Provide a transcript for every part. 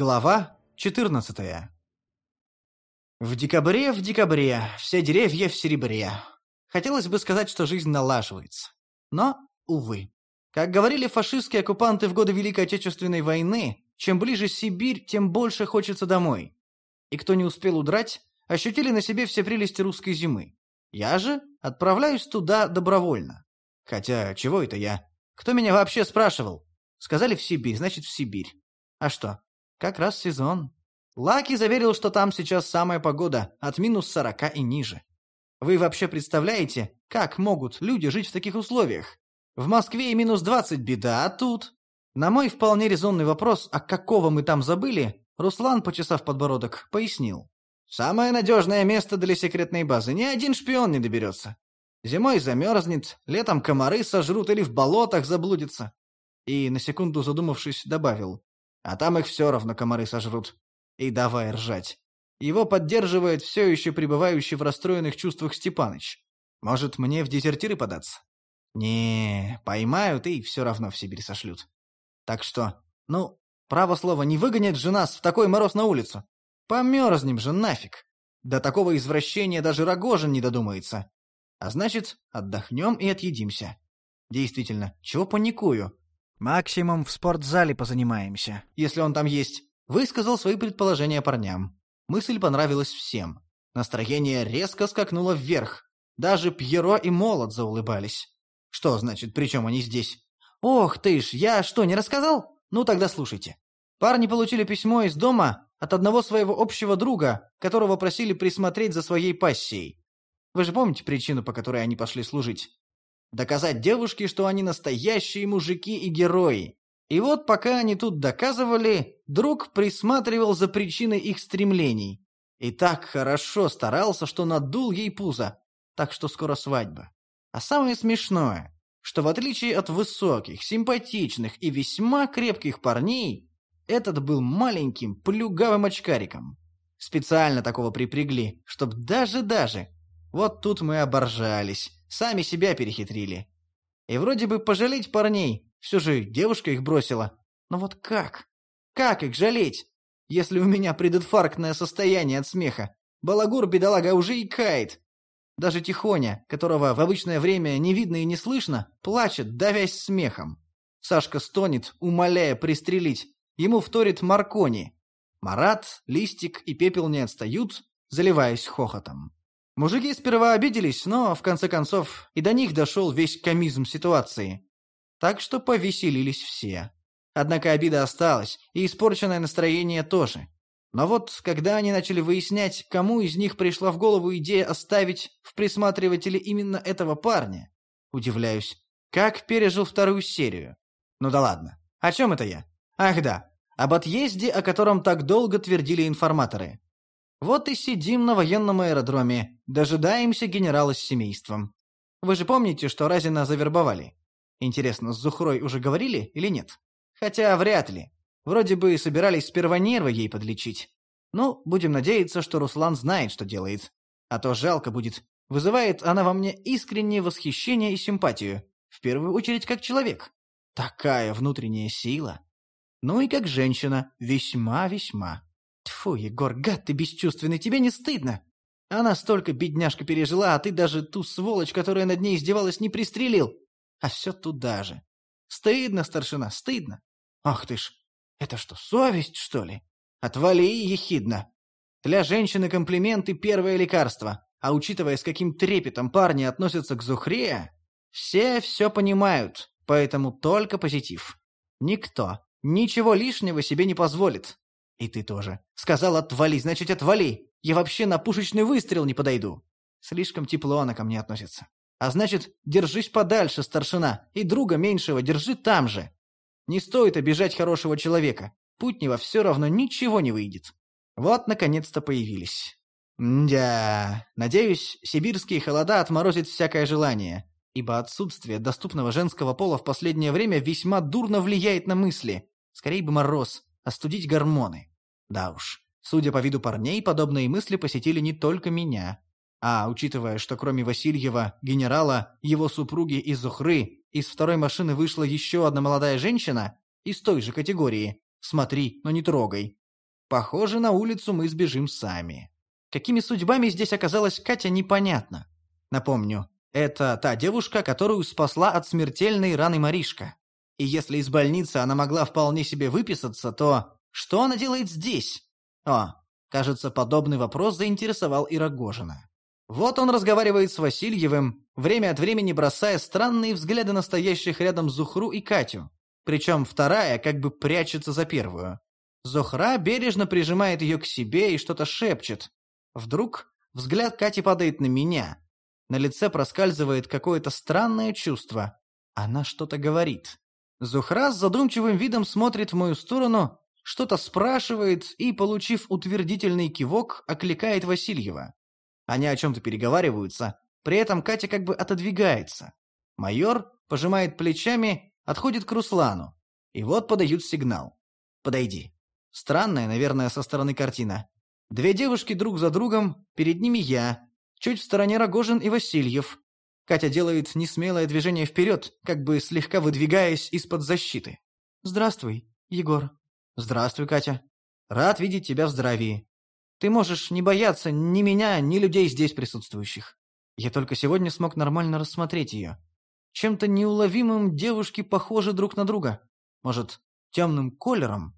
Глава 14 В декабре, в декабре, все деревья в серебре. Хотелось бы сказать, что жизнь налаживается. Но, увы. Как говорили фашистские оккупанты в годы Великой Отечественной войны, чем ближе Сибирь, тем больше хочется домой. И кто не успел удрать, ощутили на себе все прелести русской зимы. Я же отправляюсь туда добровольно. Хотя, чего это я? Кто меня вообще спрашивал? Сказали в Сибирь, значит в Сибирь. А что? Как раз сезон. Лаки заверил, что там сейчас самая погода, от минус сорока и ниже. Вы вообще представляете, как могут люди жить в таких условиях? В Москве и минус двадцать беда, а тут... На мой вполне резонный вопрос, а какого мы там забыли, Руслан, почесав подбородок, пояснил. «Самое надежное место для секретной базы. Ни один шпион не доберется. Зимой замерзнет, летом комары сожрут или в болотах заблудится». И, на секунду задумавшись, добавил. А там их все равно комары сожрут. И давай ржать. Его поддерживает все еще пребывающий в расстроенных чувствах Степаныч. Может, мне в дезертиры податься? Не, поймают и все равно в Сибирь сошлют. Так что, ну, право слово, не выгонят же нас в такой мороз на улицу. Померзнем же нафиг. До такого извращения даже Рогожин не додумается. А значит, отдохнем и отъедимся. Действительно, чего паникую? Максимум в спортзале позанимаемся, если он там есть. Высказал свои предположения парням. Мысль понравилась всем. Настроение резко скакнуло вверх. Даже Пьеро и Молот заулыбались. Что значит, при чем они здесь? Ох ты ж, я что, не рассказал? Ну тогда слушайте. Парни получили письмо из дома от одного своего общего друга, которого просили присмотреть за своей пассией. Вы же помните причину, по которой они пошли служить? Доказать девушке, что они настоящие мужики и герои. И вот пока они тут доказывали, друг присматривал за причиной их стремлений. И так хорошо старался, что надул ей пузо. Так что скоро свадьба. А самое смешное, что в отличие от высоких, симпатичных и весьма крепких парней, этот был маленьким, плюгавым очкариком. Специально такого припрягли, чтоб даже-даже. Вот тут мы оборжались. Сами себя перехитрили. И вроде бы пожалеть парней, все же девушка их бросила. Но вот как? Как их жалеть? Если у меня прединфарктное состояние от смеха. Балагур, бедолага, уже и кает. Даже Тихоня, которого в обычное время не видно и не слышно, плачет, давясь смехом. Сашка стонет, умоляя пристрелить. Ему вторит Маркони. Марат, Листик и Пепел не отстают, заливаясь хохотом. Мужики сперва обиделись, но, в конце концов, и до них дошел весь комизм ситуации. Так что повеселились все. Однако обида осталась, и испорченное настроение тоже. Но вот, когда они начали выяснять, кому из них пришла в голову идея оставить в присматривателе именно этого парня, удивляюсь, как пережил вторую серию. Ну да ладно, о чем это я? Ах да, об отъезде, о котором так долго твердили информаторы. Вот и сидим на военном аэродроме, дожидаемся генерала с семейством. Вы же помните, что Разина завербовали? Интересно, с Зухрой уже говорили или нет? Хотя вряд ли. Вроде бы собирались сперва нервы ей подлечить. Ну, будем надеяться, что Руслан знает, что делает. А то жалко будет. Вызывает она во мне искреннее восхищение и симпатию. В первую очередь как человек. Такая внутренняя сила. Ну и как женщина. Весьма-весьма. Тьфу, Егор, гад ты бесчувственный, тебе не стыдно? Она столько бедняжка пережила, а ты даже ту сволочь, которая над ней издевалась, не пристрелил. А все туда же. Стыдно, старшина, стыдно. Ах ты ж, это что, совесть, что ли? Отвали, ехидно. Для женщины комплименты — первое лекарство. А учитывая, с каким трепетом парни относятся к Зухре, все все понимают, поэтому только позитив. Никто ничего лишнего себе не позволит. «И ты тоже. Сказал, отвали, значит, отвали. Я вообще на пушечный выстрел не подойду». Слишком тепло она ко мне относится. А значит, держись подальше, старшина, и друга меньшего держи там же. Не стоит обижать хорошего человека. Путнева все равно ничего не выйдет. Вот, наконец-то появились. Мдя. Надеюсь, сибирские холода отморозят всякое желание, ибо отсутствие доступного женского пола в последнее время весьма дурно влияет на мысли. Скорее бы мороз, остудить гормоны. Да уж, судя по виду парней, подобные мысли посетили не только меня. А, учитывая, что кроме Васильева, генерала, его супруги и Зухры, из второй машины вышла еще одна молодая женщина, из той же категории. Смотри, но не трогай. Похоже, на улицу мы сбежим сами. Какими судьбами здесь оказалась Катя, непонятно. Напомню, это та девушка, которую спасла от смертельной раны Маришка. И если из больницы она могла вполне себе выписаться, то что она делает здесь? О, кажется, подобный вопрос заинтересовал и Рогожина. Вот он разговаривает с Васильевым, время от времени бросая странные взгляды настоящих рядом Зухру и Катю. Причем вторая как бы прячется за первую. Зухра бережно прижимает ее к себе и что-то шепчет. Вдруг взгляд Кати падает на меня. На лице проскальзывает какое-то странное чувство. Она что-то говорит. Зухра с задумчивым видом смотрит в мою сторону, что-то спрашивает и, получив утвердительный кивок, окликает Васильева. Они о чем-то переговариваются, при этом Катя как бы отодвигается. Майор пожимает плечами, отходит к Руслану. И вот подают сигнал. «Подойди». Странная, наверное, со стороны картина. Две девушки друг за другом, перед ними я. Чуть в стороне Рогожин и Васильев. Катя делает несмелое движение вперед, как бы слегка выдвигаясь из-под защиты. «Здравствуй, Егор». «Здравствуй, Катя. Рад видеть тебя в здравии. Ты можешь не бояться ни меня, ни людей здесь присутствующих. Я только сегодня смог нормально рассмотреть ее. Чем-то неуловимым девушки похожи друг на друга. Может, темным колером?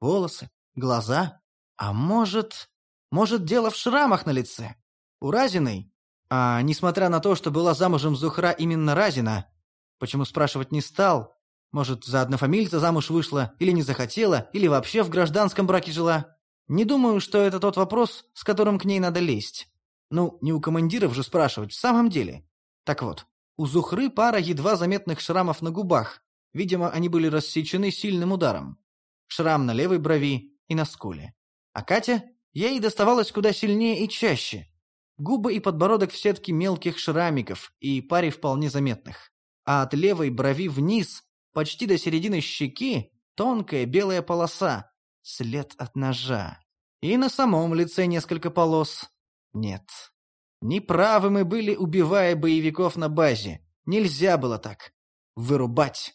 Волосы? Глаза? А может... Может, дело в шрамах на лице? У Разиной? А несмотря на то, что была замужем Зухра именно Разина, почему спрашивать не стал? Может, за однофамильца замуж вышла, или не захотела, или вообще в гражданском браке жила? Не думаю, что это тот вопрос, с которым к ней надо лезть. Ну, не у командиров же спрашивать, в самом деле. Так вот, у Зухры пара едва заметных шрамов на губах. Видимо, они были рассечены сильным ударом. Шрам на левой брови и на скуле. А Катя? Ей доставалось куда сильнее и чаще. Губы и подбородок в сетке мелких шрамиков и паре вполне заметных. А от левой брови вниз, почти до середины щеки, тонкая белая полоса, след от ножа. И на самом лице несколько полос. Нет. Неправы мы были, убивая боевиков на базе. Нельзя было так. Вырубать.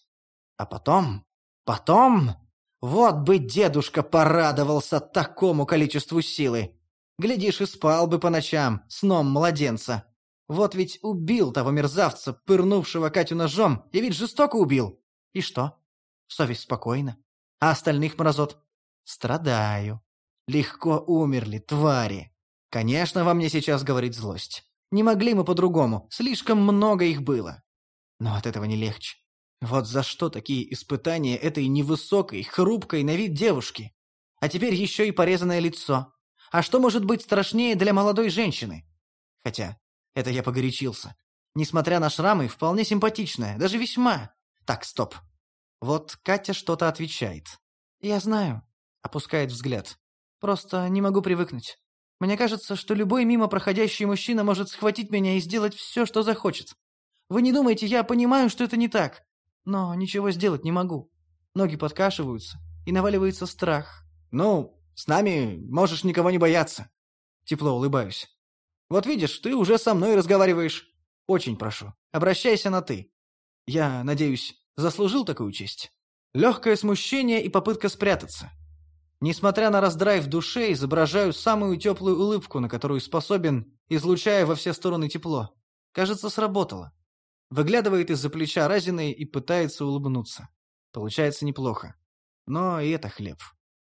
А потом... Потом... Вот бы дедушка порадовался такому количеству силы. Глядишь, и спал бы по ночам, сном младенца. Вот ведь убил того мерзавца, пырнувшего Катю ножом, и ведь жестоко убил. И что? Совесть спокойна. А остальных мразот? Страдаю. Легко умерли, твари. Конечно, во мне сейчас говорит злость. Не могли мы по-другому, слишком много их было. Но от этого не легче. Вот за что такие испытания этой невысокой, хрупкой на вид девушки? А теперь еще и порезанное лицо. А что может быть страшнее для молодой женщины? Хотя, это я погорячился. Несмотря на шрамы, вполне симпатичная, даже весьма. Так, стоп. Вот Катя что-то отвечает. Я знаю. Опускает взгляд. Просто не могу привыкнуть. Мне кажется, что любой мимо проходящий мужчина может схватить меня и сделать все, что захочет. Вы не думайте, я понимаю, что это не так. Но ничего сделать не могу. Ноги подкашиваются, и наваливается страх. Ну, с нами можешь никого не бояться. Тепло улыбаюсь. Вот видишь, ты уже со мной разговариваешь. Очень прошу, обращайся на «ты». Я, надеюсь, заслужил такую честь. Легкое смущение и попытка спрятаться. Несмотря на раздрай в душе, изображаю самую теплую улыбку, на которую способен, излучая во все стороны тепло. Кажется, сработало. Выглядывает из-за плеча Разиной и пытается улыбнуться. Получается неплохо. Но и это хлеб.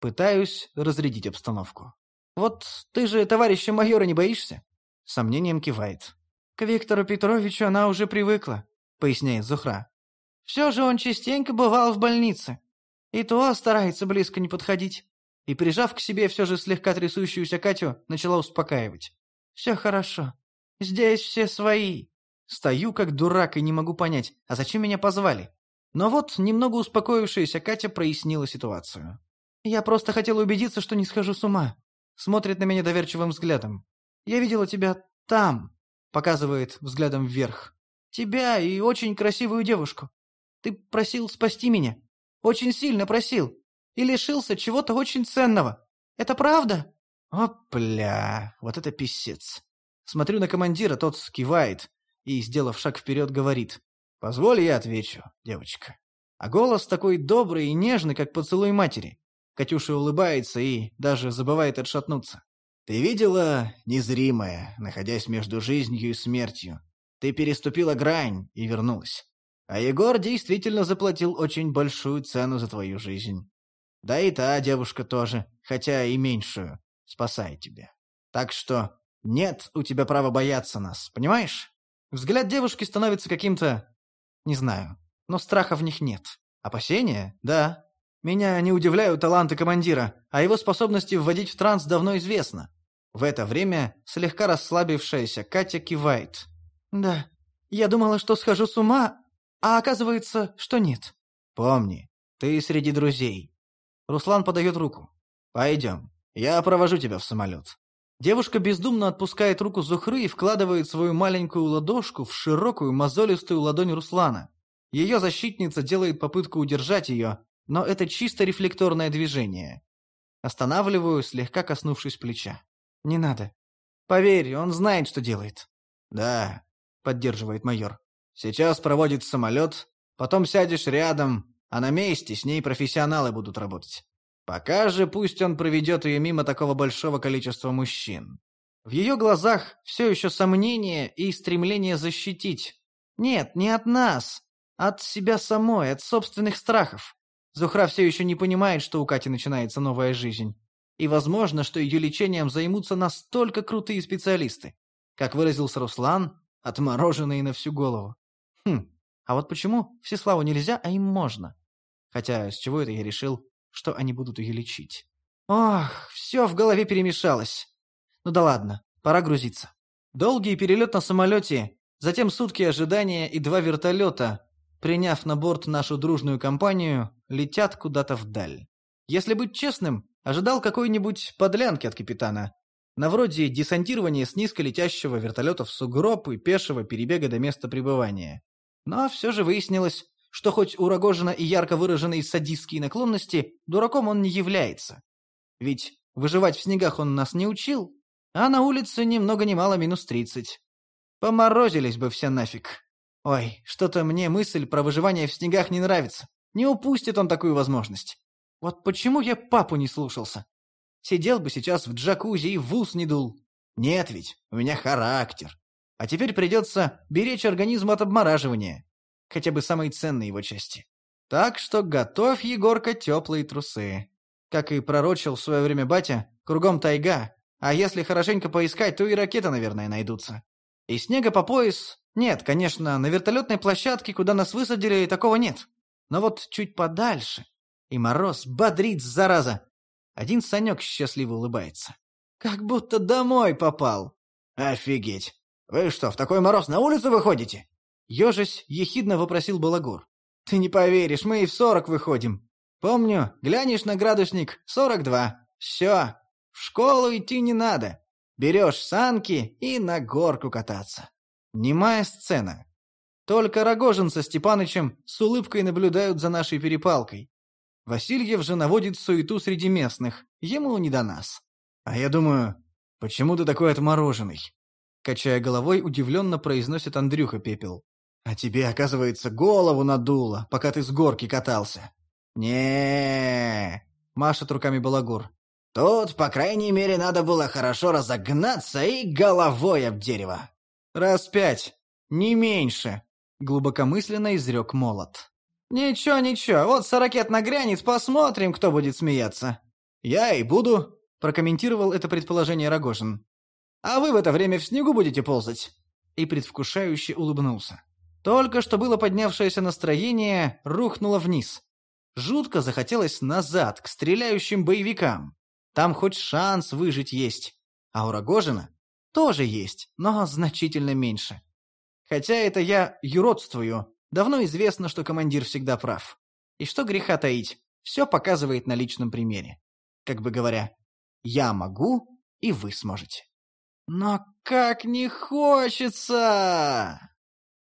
Пытаюсь разрядить обстановку. «Вот ты же товарища майора не боишься?» Сомнением кивает. «К Виктору Петровичу она уже привыкла», — поясняет Зухра. «Все же он частенько бывал в больнице. И то старается близко не подходить и, прижав к себе все же слегка трясущуюся Катю, начала успокаивать. «Все хорошо. Здесь все свои». Стою как дурак и не могу понять, а зачем меня позвали? Но вот немного успокоившаяся Катя прояснила ситуацию. «Я просто хотела убедиться, что не схожу с ума». Смотрит на меня доверчивым взглядом. «Я видела тебя там», — показывает взглядом вверх. «Тебя и очень красивую девушку. Ты просил спасти меня. Очень сильно просил и лишился чего-то очень ценного. Это правда?» «Опля, вот это писец!» Смотрю на командира, тот кивает и, сделав шаг вперед, говорит. «Позволь, я отвечу, девочка». А голос такой добрый и нежный, как поцелуй матери. Катюша улыбается и даже забывает отшатнуться. Ты видела незримое, находясь между жизнью и смертью. Ты переступила грань и вернулась. А Егор действительно заплатил очень большую цену за твою жизнь. Да и та девушка тоже, хотя и меньшую, спасает тебя. Так что нет у тебя права бояться нас, понимаешь? Взгляд девушки становится каким-то... Не знаю, но страха в них нет. Опасения? Да. Меня не удивляют таланты командира, а его способности вводить в транс давно известно. В это время слегка расслабившаяся Катя кивает. «Да, я думала, что схожу с ума, а оказывается, что нет». «Помни, ты среди друзей». Руслан подает руку. «Пойдем, я провожу тебя в самолет». Девушка бездумно отпускает руку Зухры и вкладывает свою маленькую ладошку в широкую мозолистую ладонь Руслана. Ее защитница делает попытку удержать ее, но это чисто рефлекторное движение. Останавливаю, слегка коснувшись плеча. «Не надо. Поверь, он знает, что делает». «Да», — поддерживает майор. «Сейчас проводит самолет, потом сядешь рядом, а на месте с ней профессионалы будут работать. Пока же пусть он проведет ее мимо такого большого количества мужчин». В ее глазах все еще сомнение и стремление защитить. Нет, не от нас, от себя самой, от собственных страхов. Зухра все еще не понимает, что у Кати начинается новая жизнь. И возможно, что ее лечением займутся настолько крутые специалисты. Как выразился Руслан, отмороженные на всю голову. Хм, а вот почему Всеславу нельзя, а им можно? Хотя, с чего это я решил, что они будут ее лечить? Ох, все в голове перемешалось. Ну да ладно, пора грузиться. Долгий перелет на самолете, затем сутки ожидания и два вертолета, приняв на борт нашу дружную компанию, летят куда-то вдаль. Если быть честным, ожидал какой-нибудь подлянки от капитана. На вроде десантирования с низколетящего вертолета в сугроб и пешего перебега до места пребывания. Но все же выяснилось, что хоть у Рогожина и ярко выраженные садистские наклонности, дураком он не является. Ведь выживать в снегах он нас не учил, а на улице ни много ни мало минус тридцать. Поморозились бы все нафиг. Ой, что-то мне мысль про выживание в снегах не нравится. Не упустит он такую возможность. Вот почему я папу не слушался? Сидел бы сейчас в джакузи и в ус не дул. Нет ведь, у меня характер. А теперь придется беречь организм от обмораживания. Хотя бы самые ценные его части. Так что готовь, Егорка, теплые трусы. Как и пророчил в свое время батя, кругом тайга, а если хорошенько поискать, то и ракеты, наверное, найдутся. И снега по пояс нет, конечно, на вертолетной площадке, куда нас высадили, такого нет. Но вот чуть подальше. И мороз бодрит, зараза. Один Санек счастливо улыбается. Как будто домой попал. Офигеть. Вы что, в такой мороз на улицу выходите? Ёжись ехидно вопросил Балагур. Ты не поверишь, мы и в сорок выходим. Помню, глянешь на градусник — сорок два. Все, в школу идти не надо. Берешь санки и на горку кататься. Немая сцена. Только Рогожин со Степанычем с улыбкой наблюдают за нашей перепалкой. Васильев же наводит суету среди местных, ему не до нас. А я думаю, почему ты такой отмороженный? Качая головой, удивленно произносит Андрюха Пепел. А тебе, оказывается, голову надуло, пока ты с горки катался. не машет руками Балагур. Тут, по крайней мере, надо было хорошо разогнаться и головой об дерево. «Раз пять, не меньше», — глубокомысленно изрек молот. «Ничего, ничего, вот сорокет нагрянет, посмотрим, кто будет смеяться». «Я и буду», — прокомментировал это предположение Рогожин. «А вы в это время в снегу будете ползать?» И предвкушающе улыбнулся. Только что было поднявшееся настроение рухнуло вниз. Жутко захотелось назад, к стреляющим боевикам. Там хоть шанс выжить есть. А у Рогожина тоже есть, но значительно меньше. Хотя это я юродствую, давно известно, что командир всегда прав. И что греха таить, все показывает на личном примере. Как бы говоря, я могу, и вы сможете. Но как не хочется!